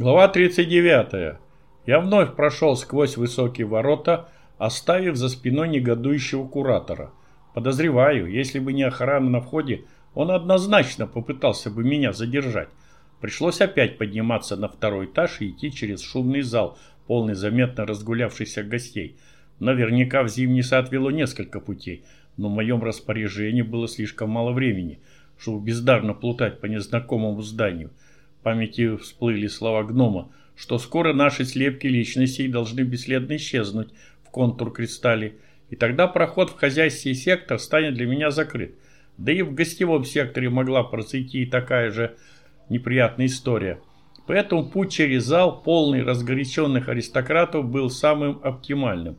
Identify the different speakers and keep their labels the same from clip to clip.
Speaker 1: Глава 39. Я вновь прошел сквозь высокие ворота, оставив за спиной негодующего куратора. Подозреваю, если бы не охрана на входе, он однозначно попытался бы меня задержать. Пришлось опять подниматься на второй этаж и идти через шумный зал, полный заметно разгулявшихся гостей. Наверняка в зимний сад вело несколько путей, но в моем распоряжении было слишком мало времени, чтобы бездарно плутать по незнакомому зданию памяти всплыли слова гнома, что скоро наши слепки личностей должны бесследно исчезнуть в контур кристалли, и тогда проход в хозяйский сектор станет для меня закрыт. Да и в гостевом секторе могла произойти такая же неприятная история. Поэтому путь через зал, полный разгоряченных аристократов, был самым оптимальным.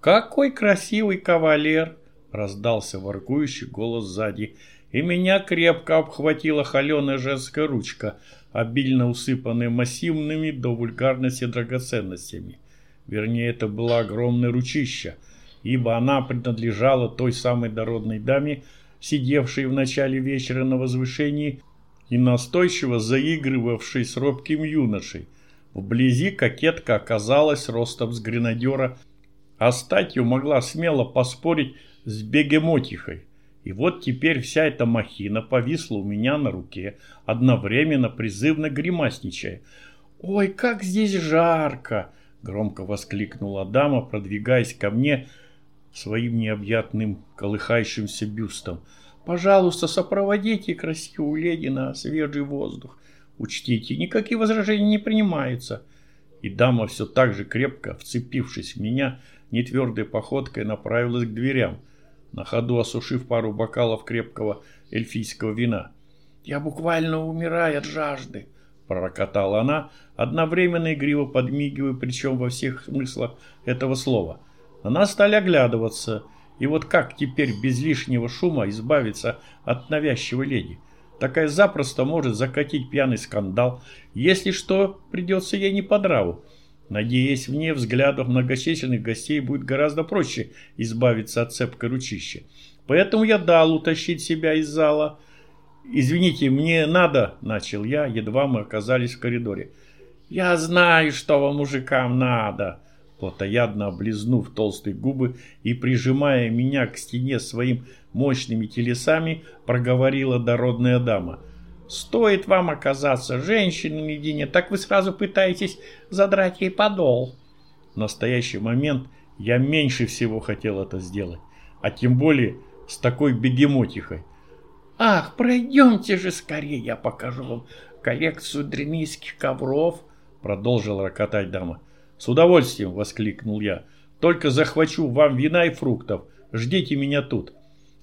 Speaker 1: «Какой красивый кавалер!» – раздался воркующий голос сзади, и меня крепко обхватила холеная женская ручка – обильно усыпанные массивными до вульгарности драгоценностями. Вернее, это была огромная ручища, ибо она принадлежала той самой дородной даме, сидевшей в начале вечера на возвышении и настойчиво заигрывавшей с робким юношей. Вблизи кокетка оказалась ростом с гренадера, а статью могла смело поспорить с бегемотихой. И вот теперь вся эта махина повисла у меня на руке, одновременно призывно гримасничая. «Ой, как здесь жарко!» — громко воскликнула дама, продвигаясь ко мне своим необъятным колыхающимся бюстом. «Пожалуйста, сопроводите красивую леди на свежий воздух. Учтите, никакие возражения не принимаются». И дама все так же крепко, вцепившись в меня, нетвердой походкой направилась к дверям — на ходу осушив пару бокалов крепкого эльфийского вина. «Я буквально умираю от жажды», – пророкотала она, одновременно игриво подмигивая, причем во всех смыслах этого слова. На стали оглядываться, и вот как теперь без лишнего шума избавиться от навязчивой леди? Такая запросто может закатить пьяный скандал, если что, придется ей не по нраву. Надеясь, вне взглядов многочисленных гостей будет гораздо проще избавиться от цепкой ручища. Поэтому я дал утащить себя из зала. «Извините, мне надо», – начал я, едва мы оказались в коридоре. «Я знаю, что вам, мужикам, надо», – плотоядно облизнув толстые губы и прижимая меня к стене своим мощными телесами, проговорила дородная дама – Стоит вам оказаться женщиной наедине, так вы сразу пытаетесь задрать ей подол. В настоящий момент я меньше всего хотел это сделать, а тем более с такой бегемотихой. «Ах, пройдемте же скорее, я покажу вам коллекцию дренийских ковров», продолжила рокотать дама. «С удовольствием!» – воскликнул я. «Только захвачу вам вина и фруктов. Ждите меня тут».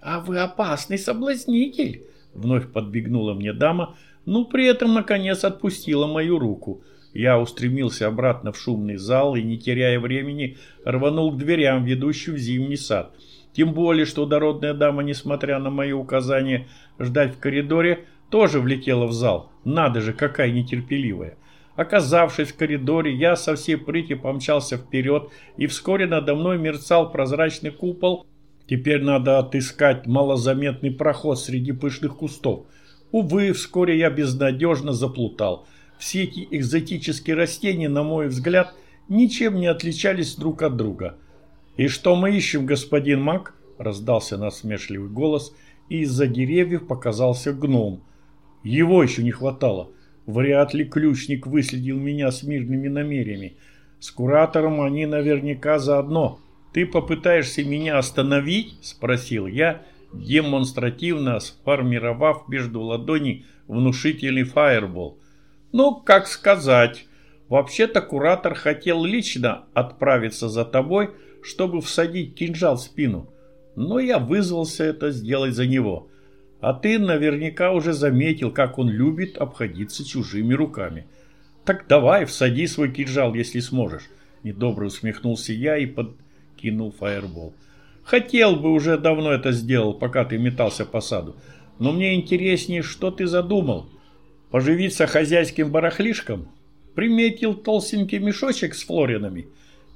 Speaker 1: «А вы опасный соблазнитель!» Вновь подбегнула мне дама, но при этом, наконец, отпустила мою руку. Я устремился обратно в шумный зал и, не теряя времени, рванул к дверям, ведущим в зимний сад. Тем более, что дородная дама, несмотря на мои указания ждать в коридоре, тоже влетела в зал. Надо же, какая нетерпеливая. Оказавшись в коридоре, я со всей прыти помчался вперед, и вскоре надо мной мерцал прозрачный купол, Теперь надо отыскать малозаметный проход среди пышных кустов. Увы, вскоре я безнадежно заплутал. Все эти экзотические растения, на мой взгляд, ничем не отличались друг от друга. «И что мы ищем, господин маг?» – раздался насмешливый голос, и из-за деревьев показался гном. Его еще не хватало. Вряд ли ключник выследил меня с мирными намерениями. С куратором они наверняка заодно. «Ты попытаешься меня остановить?» – спросил я, демонстративно сформировав между ладоней внушительный фаербол. «Ну, как сказать. Вообще-то куратор хотел лично отправиться за тобой, чтобы всадить кинжал в спину. Но я вызвался это сделать за него. А ты наверняка уже заметил, как он любит обходиться чужими руками. Так давай, всади свой кинжал, если сможешь». Недобро усмехнулся я и под кинул фаербол. Хотел бы уже давно это сделал, пока ты метался по саду. Но мне интереснее, что ты задумал. Поживиться хозяйским барахлишком? Приметил толстенький мешочек с флоринами?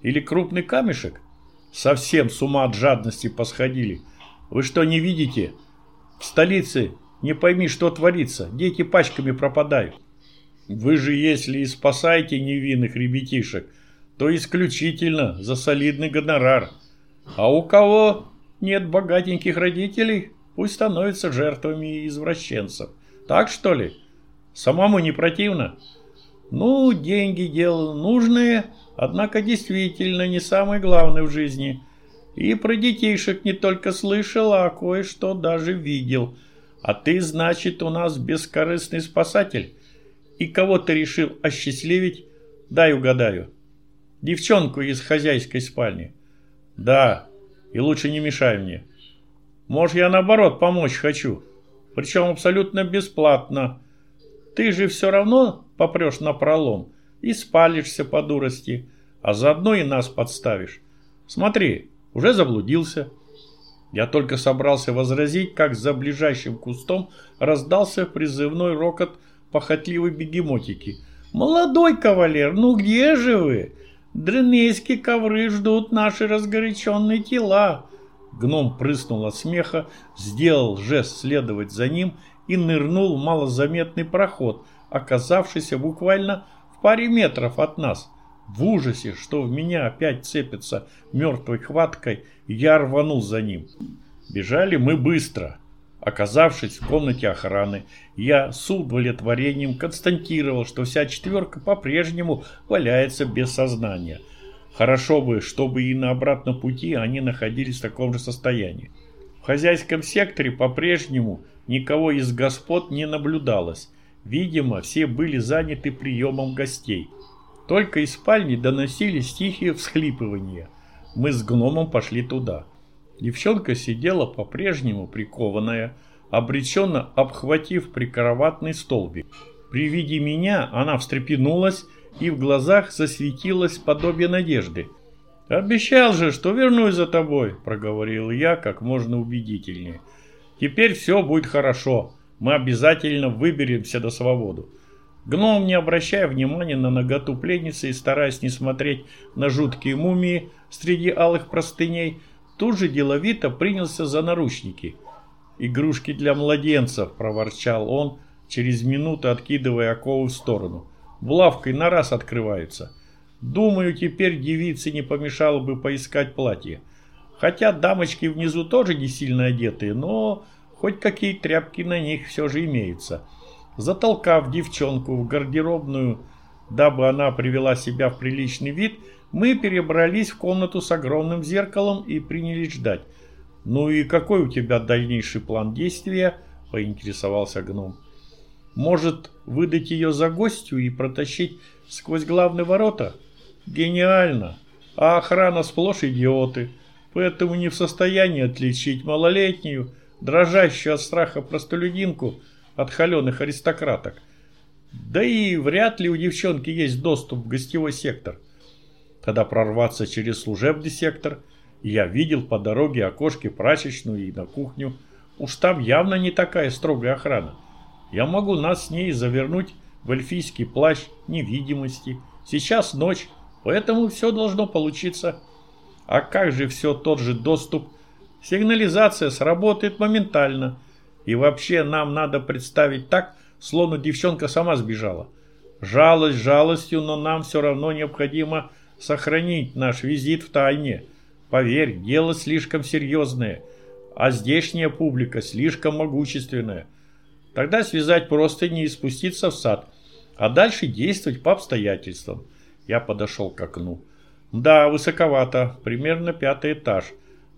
Speaker 1: Или крупный камешек? Совсем с ума от жадности посходили. Вы что, не видите? В столице не пойми, что творится. Дети пачками пропадают. Вы же, если и спасаете невинных ребятишек, то исключительно за солидный гонорар. А у кого нет богатеньких родителей, пусть становятся жертвами извращенцев. Так что ли? Самому не противно? Ну, деньги дело нужное, однако действительно не самое главное в жизни. И про детейшек не только слышал, а кое-что даже видел. А ты, значит, у нас бескорыстный спасатель? И кого ты решил осчастливить? Дай угадаю. Девчонку из хозяйской спальни. Да, и лучше не мешай мне. Может, я наоборот помочь хочу. Причем абсолютно бесплатно. Ты же все равно попрешь на пролом и спалишься по дурости, а заодно и нас подставишь. Смотри, уже заблудился. Я только собрался возразить, как за ближайшим кустом раздался призывной рокот похотливой бегемотики. «Молодой кавалер, ну где же вы? Дренейские ковры ждут наши разгоряченные тела!» Гном прыснул от смеха, сделал жест следовать за ним и нырнул в малозаметный проход, оказавшийся буквально в паре метров от нас. В ужасе, что в меня опять цепится мертвой хваткой, я рванул за ним. Бежали мы быстро. Оказавшись в комнате охраны, я с удовлетворением констатировал, что вся четверка по-прежнему валяется без сознания. Хорошо бы, чтобы и на обратном пути они находились в таком же состоянии. В хозяйском секторе по-прежнему никого из господ не наблюдалось. Видимо, все были заняты приемом гостей. Только из спальни доносились тихие всхлипывания. Мы с гномом пошли туда. Девчонка сидела по-прежнему прикованная, обреченно обхватив прикроватный столбик. При виде меня она встрепенулась и в глазах засветилось подобие надежды. «Обещал же, что вернусь за тобой», – проговорил я как можно убедительнее. «Теперь все будет хорошо. Мы обязательно выберемся до свободу». Гном, не обращая внимания на наготу пленницы и стараясь не смотреть на жуткие мумии среди алых простыней, тут же деловито принялся за наручники. «Игрушки для младенцев», – проворчал он, через минуту откидывая оковы в сторону. «Булавкой на раз открываются. Думаю, теперь девице не помешало бы поискать платье. Хотя дамочки внизу тоже не сильно одетые, но хоть какие тряпки на них все же имеются». Затолкав девчонку в гардеробную, дабы она привела себя в приличный вид – мы перебрались в комнату с огромным зеркалом и принялись ждать. «Ну и какой у тебя дальнейший план действия?» – поинтересовался гном. «Может, выдать ее за гостью и протащить сквозь главные ворота?» «Гениально! А охрана сплошь идиоты, поэтому не в состоянии отличить малолетнюю, дрожащую от страха простолюдинку от холеных аристократок. Да и вряд ли у девчонки есть доступ в гостевой сектор когда прорваться через служебный сектор, я видел по дороге окошки прачечную и на кухню. Уж там явно не такая строгая охрана. Я могу нас с ней завернуть в эльфийский плащ невидимости. Сейчас ночь, поэтому все должно получиться. А как же все тот же доступ? Сигнализация сработает моментально. И вообще нам надо представить так, словно девчонка сама сбежала. Жалость жалостью, но нам все равно необходимо сохранить наш визит в тайне. Поверь, дело слишком серьезное, а здешняя публика слишком могущественная. Тогда связать просто не и спуститься в сад, а дальше действовать по обстоятельствам. Я подошел к окну. Да, высоковато, примерно пятый этаж.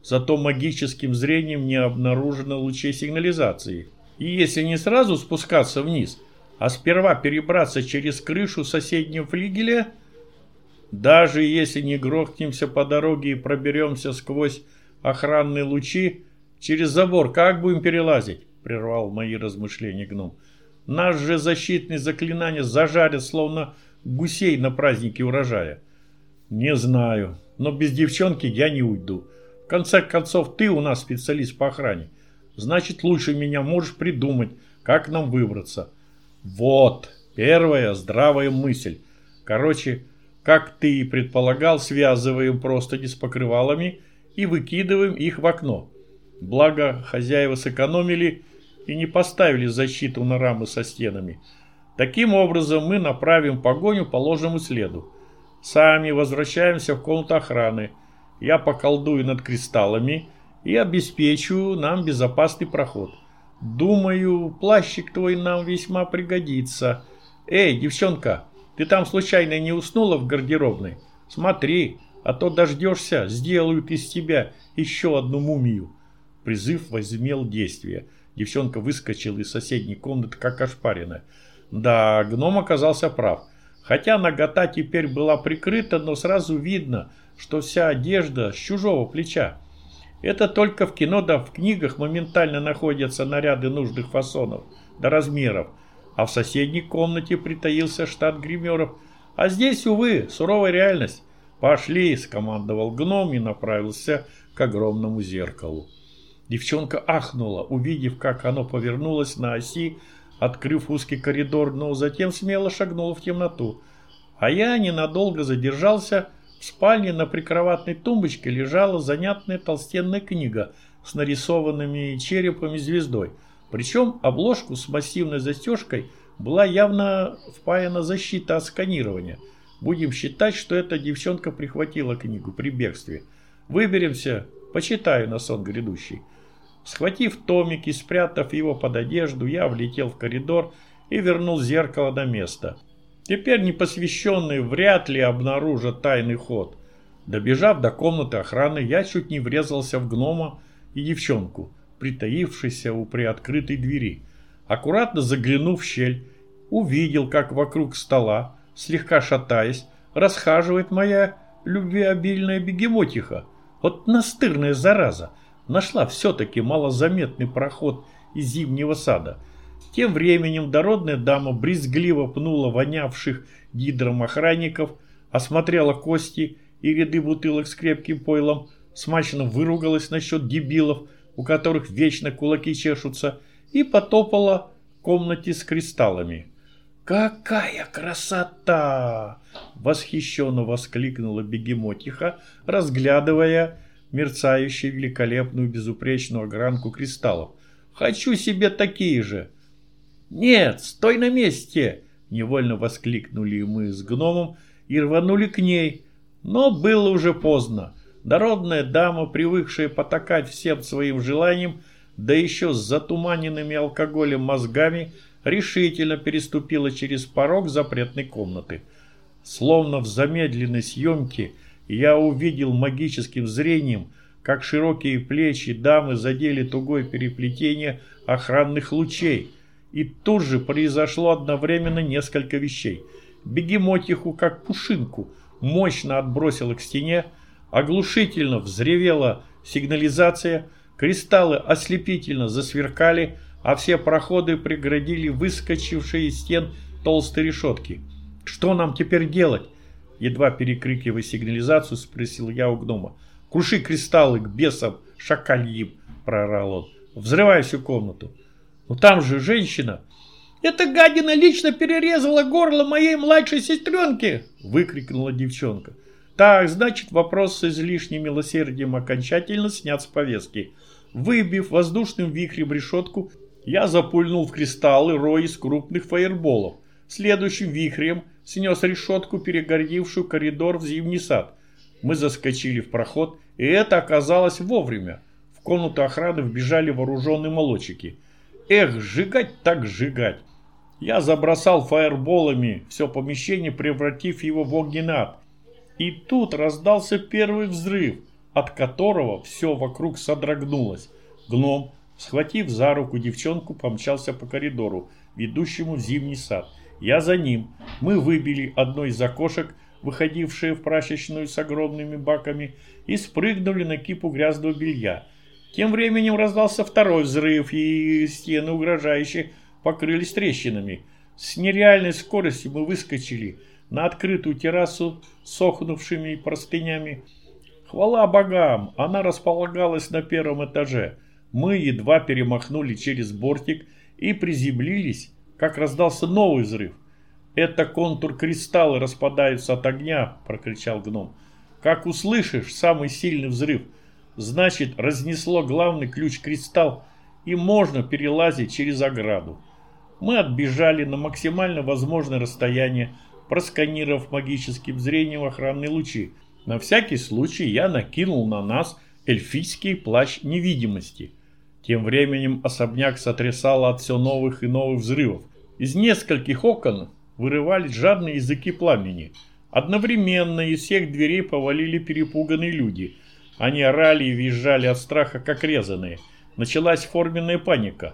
Speaker 1: Зато магическим зрением не обнаружено лучей сигнализации. И если не сразу спускаться вниз, а сперва перебраться через крышу соседнего флигеля – даже если не грохнемся по дороге и проберемся сквозь охранные лучи, через забор как будем перелазить? Прервал мои размышления гном. Наш же защитные заклинания зажарят, словно гусей на празднике урожая. Не знаю, но без девчонки я не уйду. В конце концов, ты у нас специалист по охране. Значит, лучше меня можешь придумать, как нам выбраться. Вот, первая здравая мысль. Короче, как ты и предполагал, связываем простыни с покрывалами и выкидываем их в окно. Благо, хозяева сэкономили и не поставили защиту на рамы со стенами. Таким образом мы направим погоню по ложному следу. Сами возвращаемся в комнату охраны. Я поколдую над кристаллами и обеспечу нам безопасный проход. Думаю, плащик твой нам весьма пригодится. Эй, девчонка, ты там случайно не уснула в гардеробной? Смотри, а то дождешься, сделают из тебя еще одну мумию. Призыв возымел действие. Девчонка выскочила из соседней комнаты, как ошпаренная. Да, гном оказался прав. Хотя нагота теперь была прикрыта, но сразу видно, что вся одежда с чужого плеча. Это только в кино да в книгах моментально находятся наряды нужных фасонов до размеров, а в соседней комнате притаился штат гримеров. А здесь, увы, суровая реальность. «Пошли!» – скомандовал гном и направился к огромному зеркалу. Девчонка ахнула, увидев, как оно повернулось на оси, открыв узкий коридор, но затем смело шагнула в темноту. А я ненадолго задержался. В спальне на прикроватной тумбочке лежала занятная толстенная книга с нарисованными черепами звездой. Причем обложку с массивной застежкой была явно впаяна защита от сканирования. Будем считать, что эта девчонка прихватила книгу при бегстве. Выберемся, почитаю на сон грядущий. Схватив томик и спрятав его под одежду, я влетел в коридор и вернул зеркало на место. Теперь непосвященные вряд ли обнаружат тайный ход. Добежав до комнаты охраны, я чуть не врезался в гнома и девчонку, притаившейся у приоткрытой двери. Аккуратно заглянув в щель, увидел, как вокруг стола, слегка шатаясь, расхаживает моя любвеобильная бегемотиха. Вот настырная зараза нашла все-таки малозаметный проход из зимнего сада. Тем временем дородная дама брезгливо пнула вонявших гидром охранников, осмотрела кости и ряды бутылок с крепким пойлом, смачно выругалась насчет дебилов, у которых вечно кулаки чешутся, и потопала в комнате с кристаллами. «Какая красота!» — восхищенно воскликнула бегемотиха, разглядывая мерцающую великолепную безупречную огранку кристаллов. «Хочу себе такие же!» «Нет, стой на месте!» — невольно воскликнули мы с гномом и рванули к ней. Но было уже поздно. Дородная дама, привыкшая потакать всем своим желаниям, да еще с затуманенными алкоголем мозгами, решительно переступила через порог запретной комнаты. Словно в замедленной съемке – я увидел магическим зрением, как широкие плечи дамы задели тугое переплетение охранных лучей. И тут же произошло одновременно несколько вещей. Бегемотиху, как пушинку, мощно отбросило к стене, оглушительно взревела сигнализация, кристаллы ослепительно засверкали, а все проходы преградили выскочившие из стен толстые решетки. Что нам теперь делать? Едва перекрикивая сигнализацию, спросил я у гнома. «Круши кристаллы к бесам шакальим!» – проорал он. «Взрывай всю комнату!» «Ну там же женщина!» «Эта гадина лично перерезала горло моей младшей сестренки!» – выкрикнула девчонка. «Так, значит, вопрос с излишним милосердием окончательно снят с повестки. Выбив воздушным вихрем решетку, я запульнул в кристаллы рой из крупных фаерболов. Следующим вихрем – снес решетку, перегордившую коридор в зимний сад. Мы заскочили в проход, и это оказалось вовремя. В комнату охраны вбежали вооруженные молодчики. Эх, сжигать так сжигать. Я забросал фаерболами все помещение, превратив его в огненный ад. И тут раздался первый взрыв, от которого все вокруг содрогнулось. Гном, схватив за руку девчонку, помчался по коридору, ведущему в зимний сад. Я за ним. Мы выбили одно из окошек, выходившее в прачечную с огромными баками, и спрыгнули на кипу грязного белья. Тем временем раздался второй взрыв, и стены угрожающе покрылись трещинами. С нереальной скоростью мы выскочили на открытую террасу с сохнувшими простынями. Хвала богам, она располагалась на первом этаже. Мы едва перемахнули через бортик и приземлились как раздался новый взрыв. «Это контур кристаллы распадаются от огня!» – прокричал гном. «Как услышишь самый сильный взрыв, значит разнесло главный ключ-кристалл, и можно перелазить через ограду». Мы отбежали на максимально возможное расстояние, просканировав магическим зрением охранные лучи. На всякий случай я накинул на нас эльфийский плащ невидимости. Тем временем особняк сотрясало от все новых и новых взрывов. Из нескольких окон вырывались жадные языки пламени. Одновременно из всех дверей повалили перепуганные люди. Они орали и визжали от страха, как резаные. Началась форменная паника.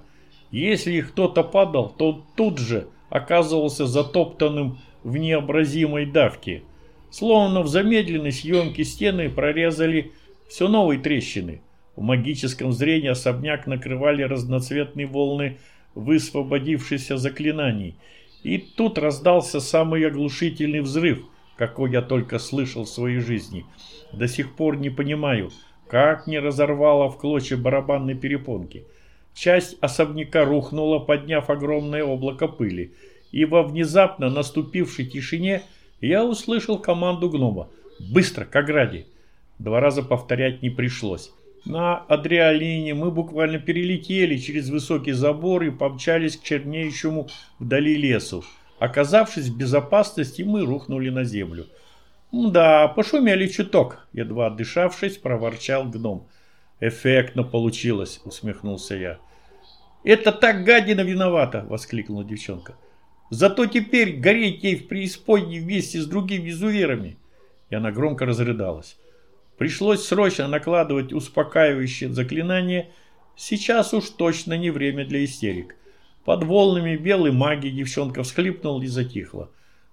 Speaker 1: Если кто-то падал, то тут же оказывался затоптанным в необразимой давке. Словно в замедленной съемке стены прорезали все новые трещины. В магическом зрении особняк накрывали разноцветные волны высвободившихся заклинаний. И тут раздался самый оглушительный взрыв, какой я только слышал в своей жизни. До сих пор не понимаю, как не разорвало в клочья барабанной перепонки. Часть особняка рухнула, подняв огромное облако пыли и во внезапно наступившей тишине я услышал команду гнома «Быстро, к ограде!». Два раза повторять не пришлось. На адреалине мы буквально перелетели через высокий забор и помчались к чернеющему вдали лесу. Оказавшись в безопасности, мы рухнули на землю. «Да, пошумели чуток», — едва отдышавшись, проворчал гном. «Эффектно получилось», — усмехнулся я. «Это так гадина виновата!» — воскликнула девчонка. Зато теперь гореть ей в преисподней вместе с другими изуверами. И она громко разрыдалась. Пришлось срочно накладывать успокаивающее заклинание. Сейчас уж точно не время для истерик. Под волнами белой магии девчонка всхлипнула и затихла.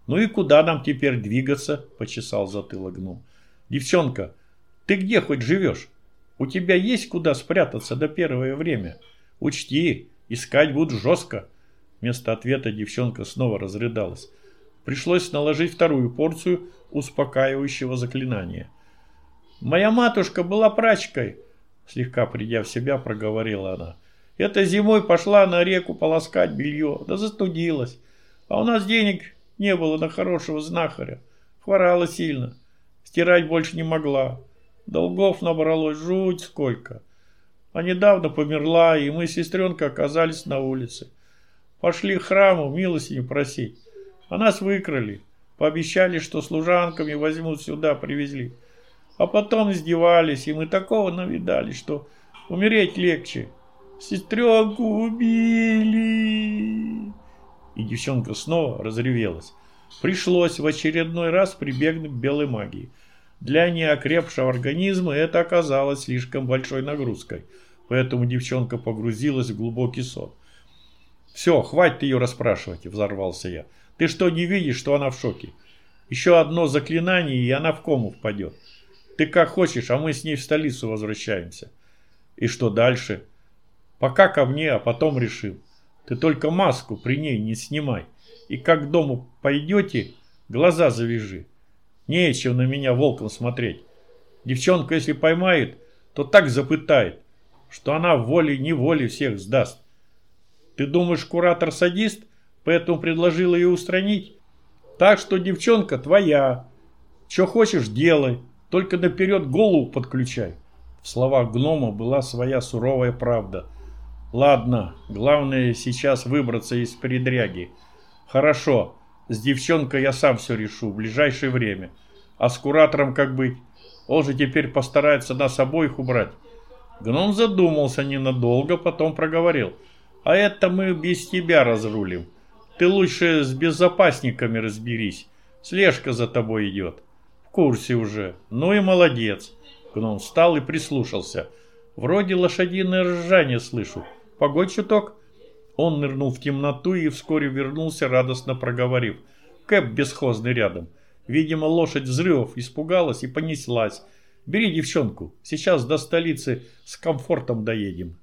Speaker 1: «Ну и куда нам теперь двигаться?» – почесал затылок гном. «Девчонка, ты где хоть живешь? У тебя есть куда спрятаться до первое время? Учти, искать будут жестко». Вместо ответа девчонка снова разрыдалась. Пришлось наложить вторую порцию успокаивающего заклинания. «Моя матушка была прачкой», – слегка придя в себя, проговорила она. «Эта зимой пошла на реку полоскать белье, да застудилась. А у нас денег не было на хорошего знахаря. Хворала сильно. Стирать больше не могла. Долгов набралось жуть сколько. А недавно померла, и мы с сестренкой оказались на улице. Пошли к храму милостыню просить. А нас выкрали. Пообещали, что служанками возьмут сюда, привезли. А потом издевались, и мы такого навидали, что умереть легче. Сестренку убили. И девчонка снова разревелась. Пришлось в очередной раз прибегнуть к белой магии. Для неокрепшего организма это оказалось слишком большой нагрузкой, поэтому девчонка погрузилась в глубокий сон. «Все, хватит ее расспрашивать», – взорвался я. «Ты что, не видишь, что она в шоке? Еще одно заклинание, и она в кому впадет. Ты как хочешь, а мы с ней в столицу возвращаемся». «И что дальше?» «Пока ко мне, а потом решим. Ты только маску при ней не снимай. И как к дому пойдете, глаза завяжи. Нечего на меня волком смотреть. Девчонка, если поймает, то так запытает, что она волей-неволей всех сдаст. Ты думаешь, куратор садист, поэтому предложил ее устранить? Так что девчонка твоя. Что хочешь, делай. Только наперед голову подключай. В словах гнома была своя суровая правда. Ладно, главное сейчас выбраться из передряги. Хорошо, с девчонкой я сам все решу в ближайшее время. А с куратором как быть? Он же теперь постарается нас обоих убрать. Гном задумался ненадолго, потом проговорил – а это мы без тебя разрулим. Ты лучше с безопасниками разберись. Слежка за тобой идет. В курсе уже. Ну и молодец. Гном встал и прислушался. Вроде лошадиное ржание слышу. Погодь чуток. Он нырнул в темноту и вскоре вернулся, радостно проговорив. Кэп бесхозный рядом. Видимо, лошадь взрывов испугалась и понеслась. Бери девчонку. Сейчас до столицы с комфортом доедем.